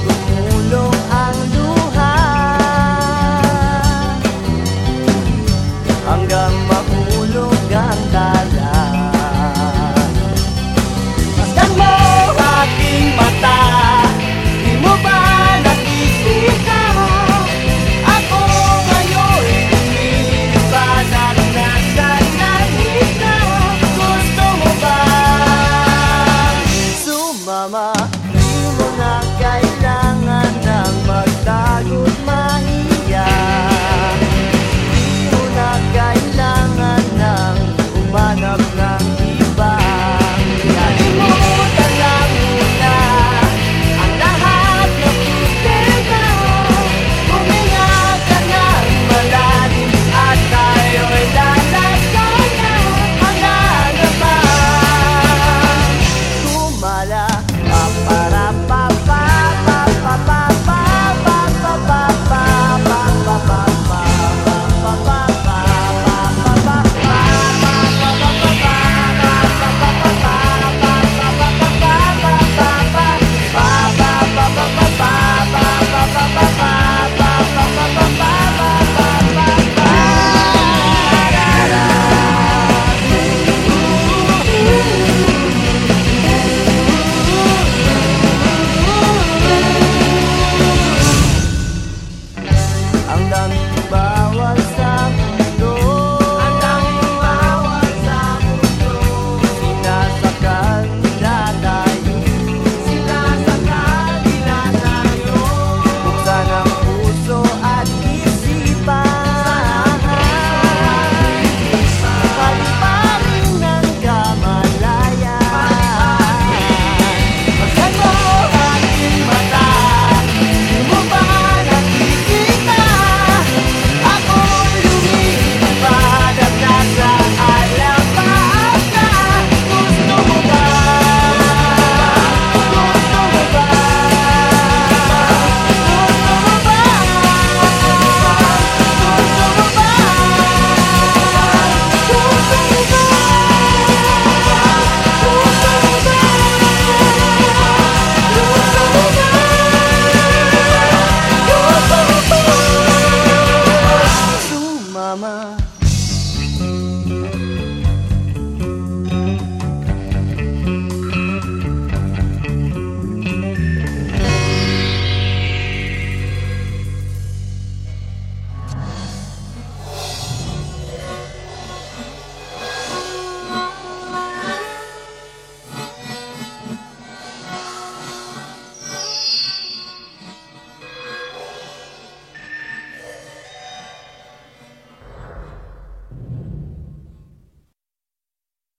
the you. Paparapá